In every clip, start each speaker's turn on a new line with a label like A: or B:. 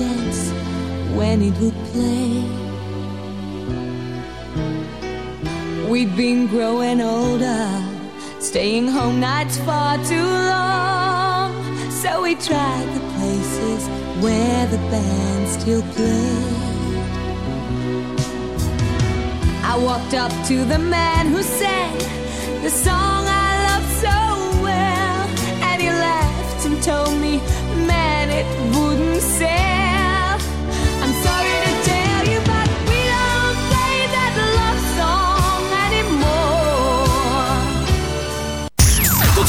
A: dance when it would play. We'd been growing older, staying home nights far too long. So we tried the places where the band still played. I walked up to the man who sang the song I loved so well, and he laughed and told me, man, it wouldn't sell.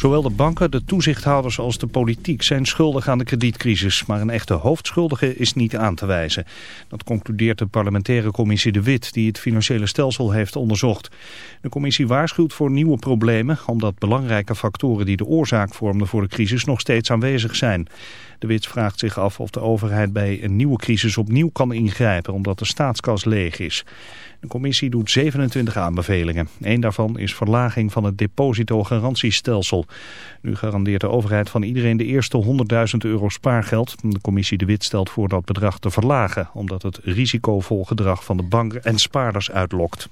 B: Zowel de banken, de toezichthouders als de politiek zijn schuldig aan de kredietcrisis. Maar een echte hoofdschuldige is niet aan te wijzen. Dat concludeert de parlementaire commissie De Wit die het financiële stelsel heeft onderzocht. De commissie waarschuwt voor nieuwe problemen omdat belangrijke factoren die de oorzaak vormden voor de crisis nog steeds aanwezig zijn. De Wit vraagt zich af of de overheid bij een nieuwe crisis opnieuw kan ingrijpen omdat de staatskas leeg is. De commissie doet 27 aanbevelingen. Eén daarvan is verlaging van het depositogarantiestelsel. Nu garandeert de overheid van iedereen de eerste 100.000 euro spaargeld. De commissie De Wit stelt voor dat bedrag te verlagen... omdat het risicovol gedrag van de banken en spaarders uitlokt.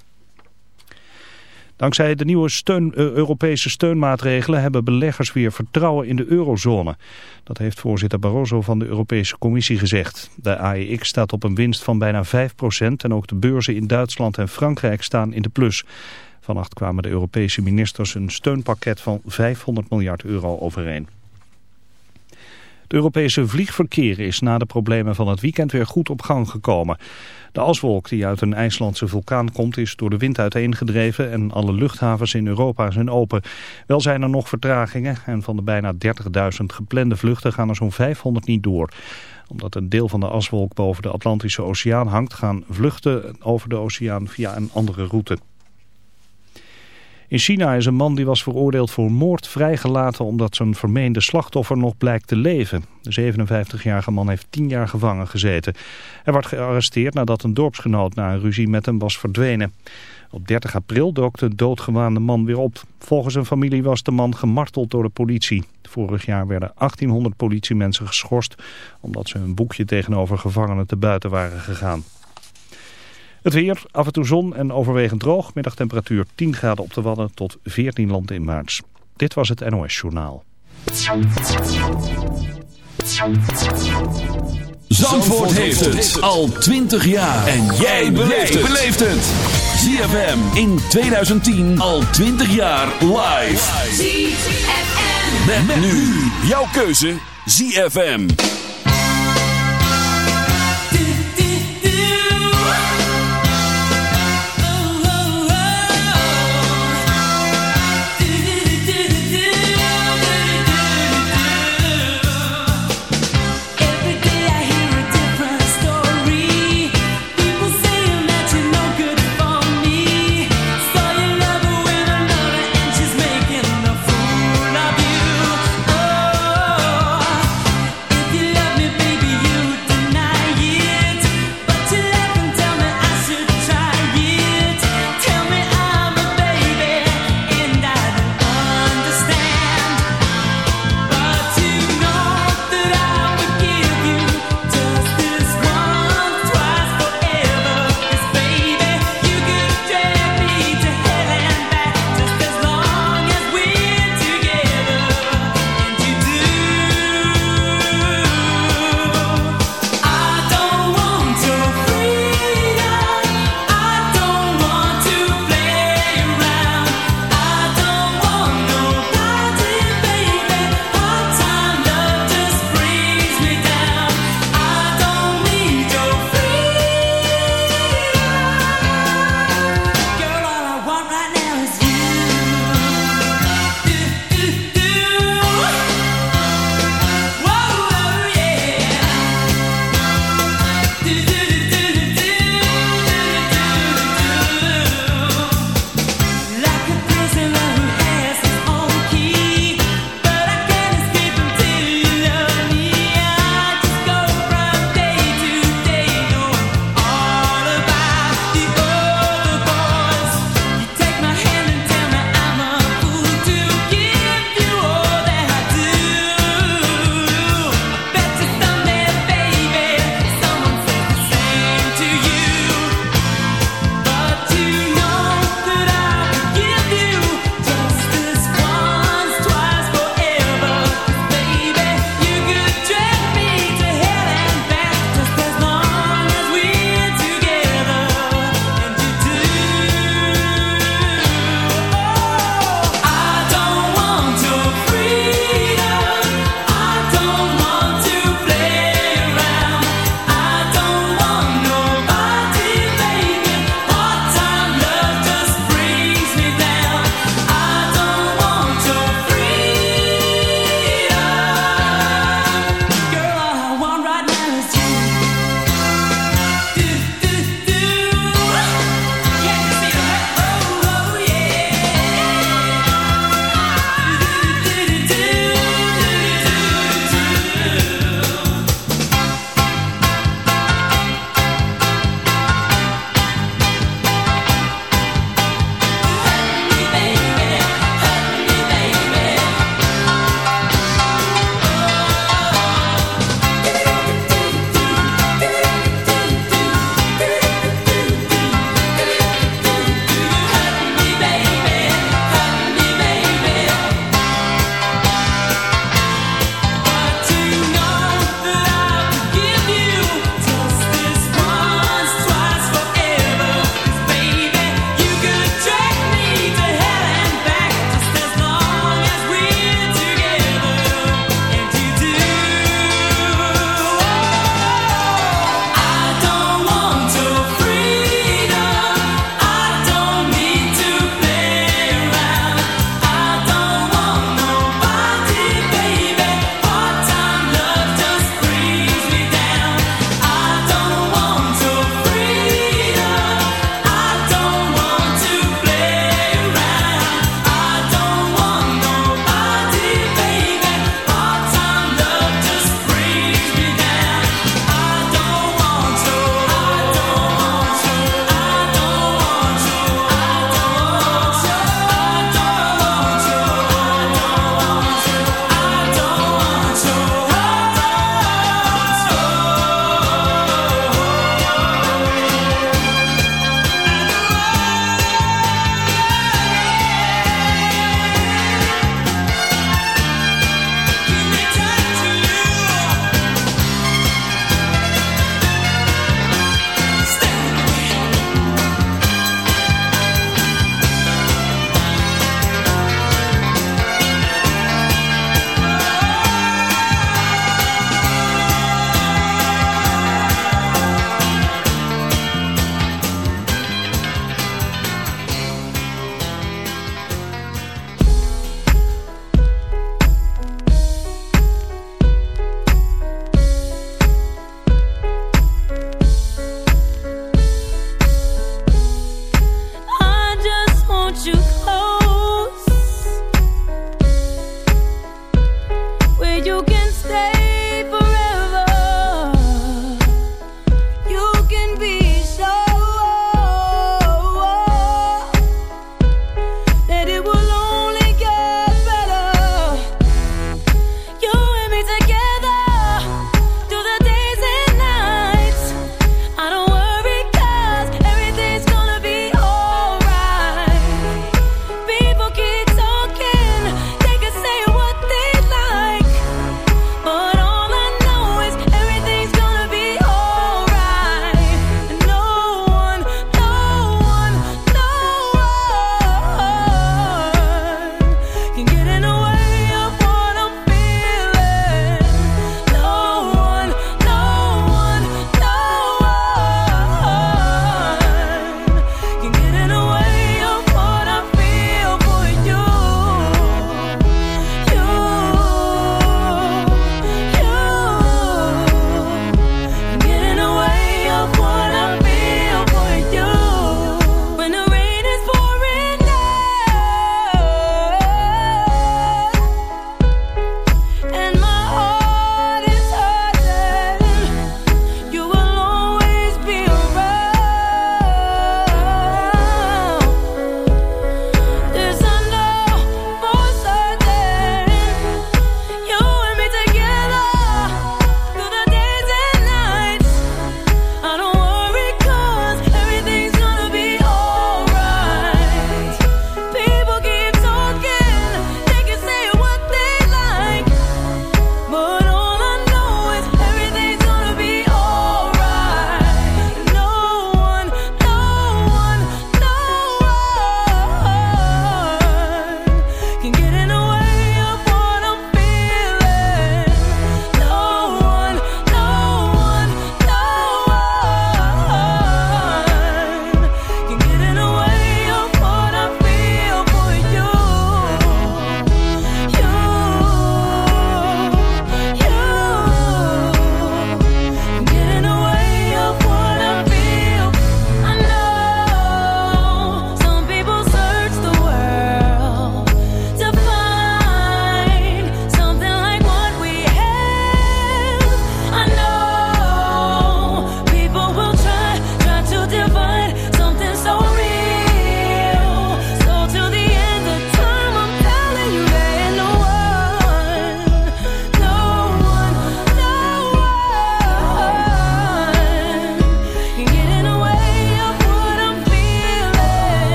B: Dankzij de nieuwe steun, eh, Europese steunmaatregelen hebben beleggers weer vertrouwen in de eurozone. Dat heeft voorzitter Barroso van de Europese Commissie gezegd. De AEX staat op een winst van bijna 5% en ook de beurzen in Duitsland en Frankrijk staan in de plus. Vannacht kwamen de Europese ministers een steunpakket van 500 miljard euro overeen. Het Europese vliegverkeer is na de problemen van het weekend weer goed op gang gekomen. De aswolk die uit een IJslandse vulkaan komt is door de wind uiteengedreven en alle luchthavens in Europa zijn open. Wel zijn er nog vertragingen en van de bijna 30.000 geplande vluchten gaan er zo'n 500 niet door. Omdat een deel van de aswolk boven de Atlantische Oceaan hangt gaan vluchten over de oceaan via een andere route. In China is een man die was veroordeeld voor moord vrijgelaten omdat zijn vermeende slachtoffer nog blijkt te leven. De 57-jarige man heeft 10 jaar gevangen gezeten. Hij werd gearresteerd nadat een dorpsgenoot na een ruzie met hem was verdwenen. Op 30 april dook de doodgewaande man weer op. Volgens zijn familie was de man gemarteld door de politie. Vorig jaar werden 1800 politiemensen geschorst omdat ze hun boekje tegenover gevangenen te buiten waren gegaan. Het weer, af en toe zon en overwegend droog. Middagtemperatuur 10 graden op de Wadden tot 14 landen in maart. Dit was het NOS Journaal.
C: Zandvoort heeft het al 20 jaar. En jij beleeft het. ZFM in 2010 al 20 jaar live.
D: ZFM.
C: Met, nu jouw keuze ZFM.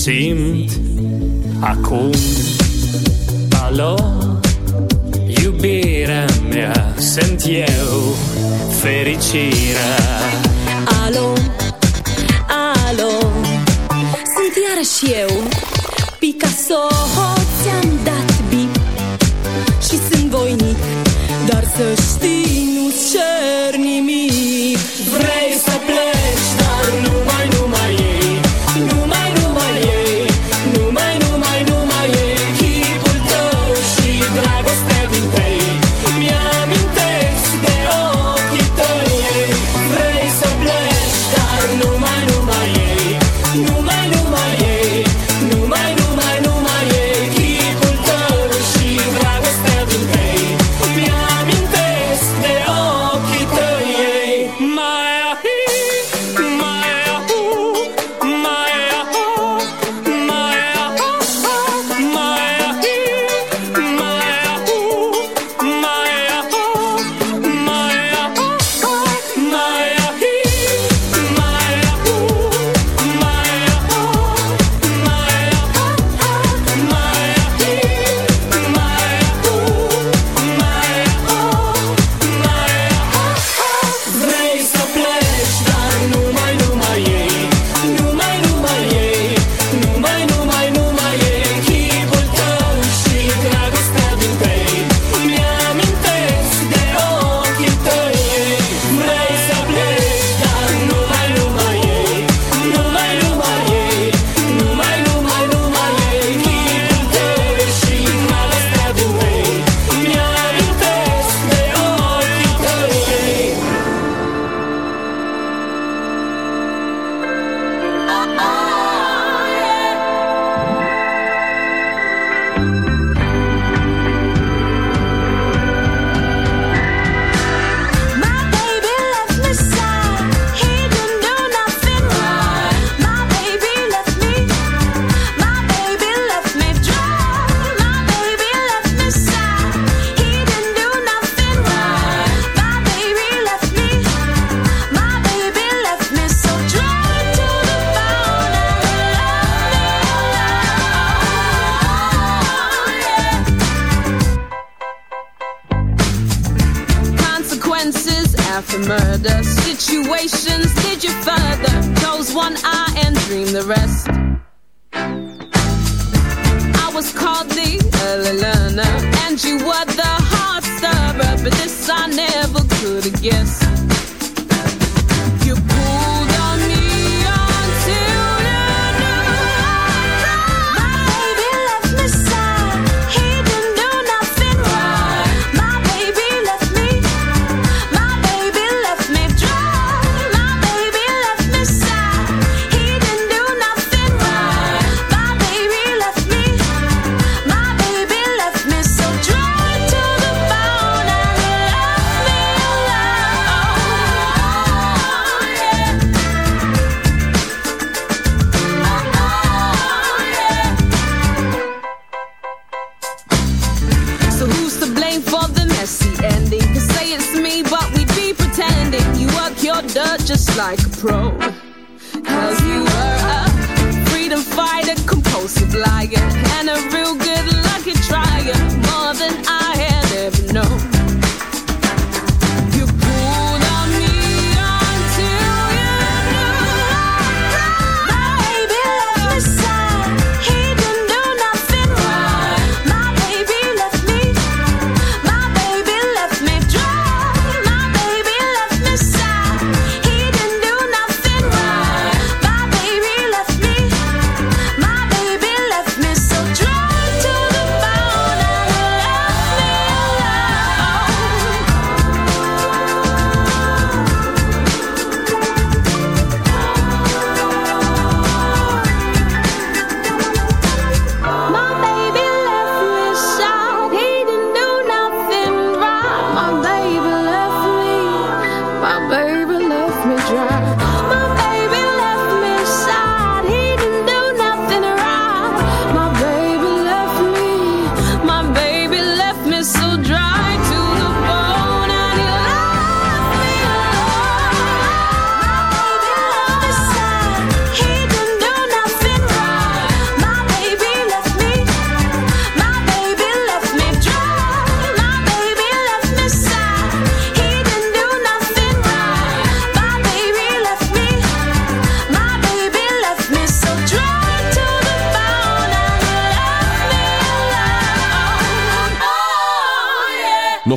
A: seemed I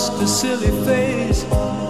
E: just a silly face.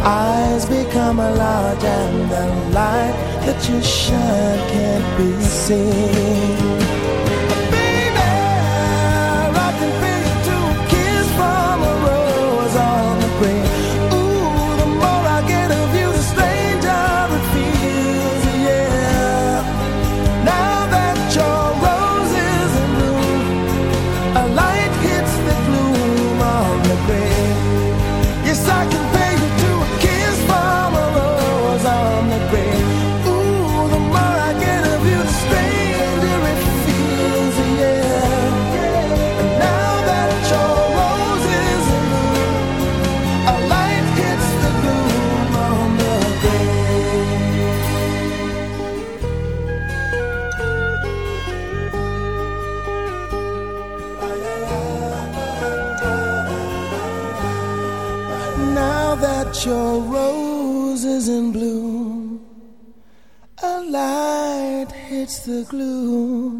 C: Eyes become a large and the light that you shine can't be seen. the glue.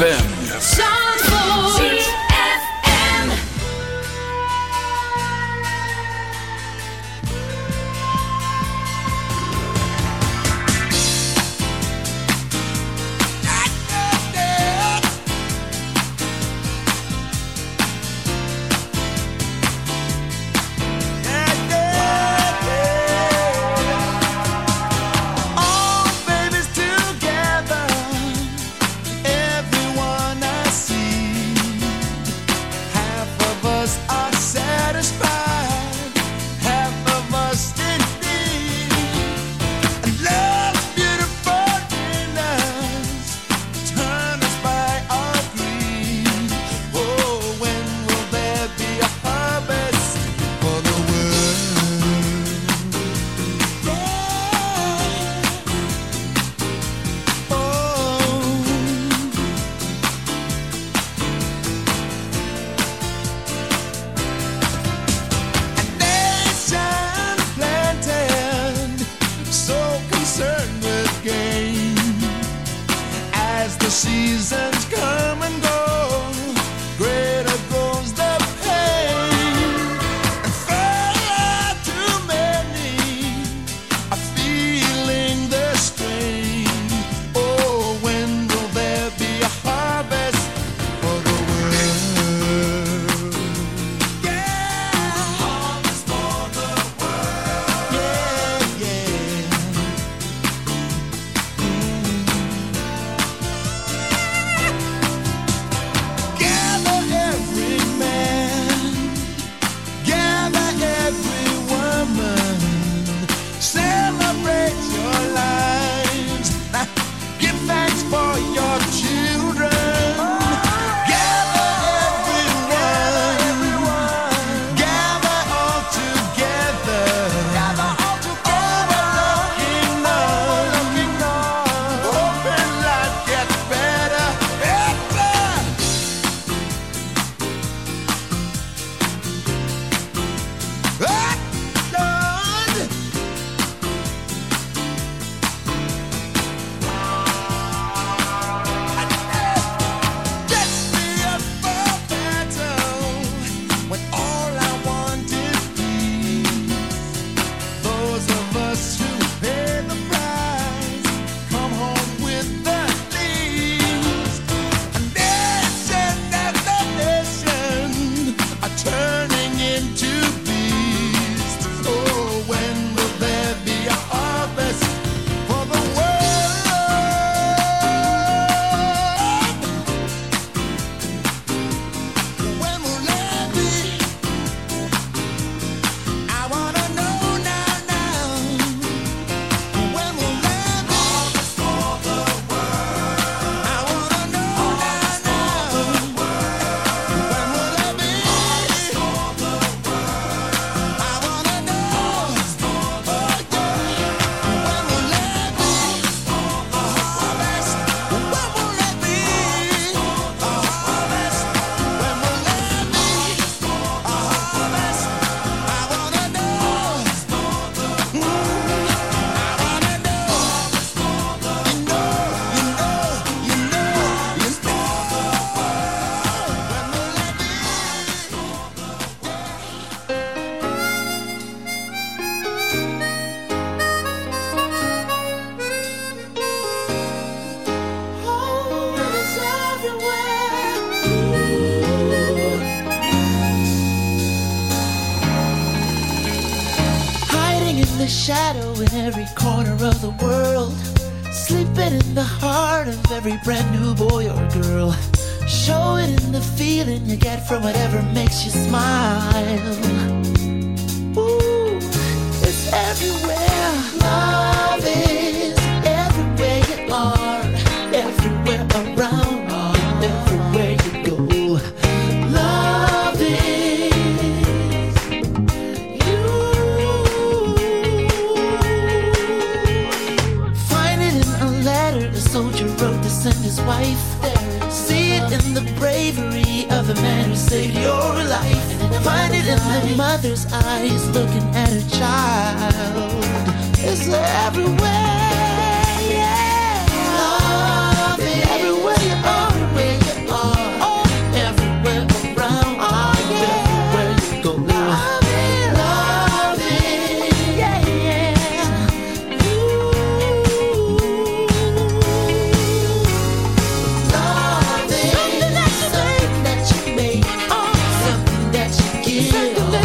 C: ZFM.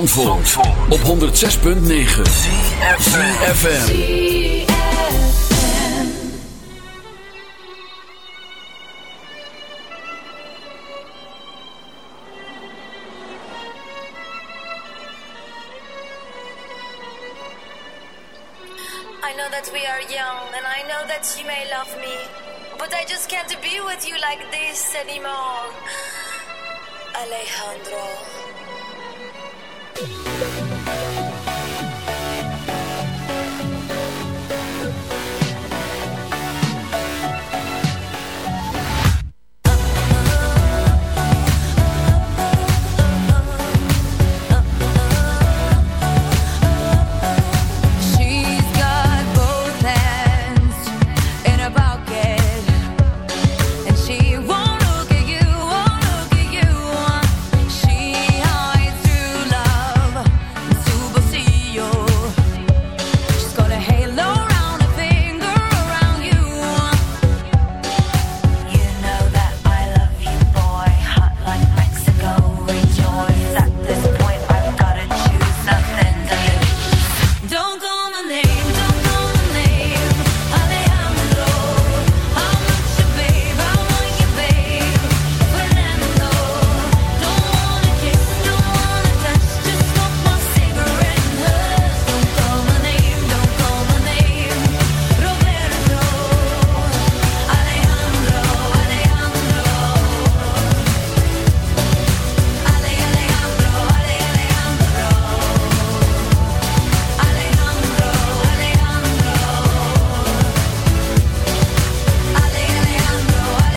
F: Zandvoort, Zandvoort. op 106.9
A: I know that we are young and I know that you may love me but I just can't be with you like this anymore. Alejandro. Thank you.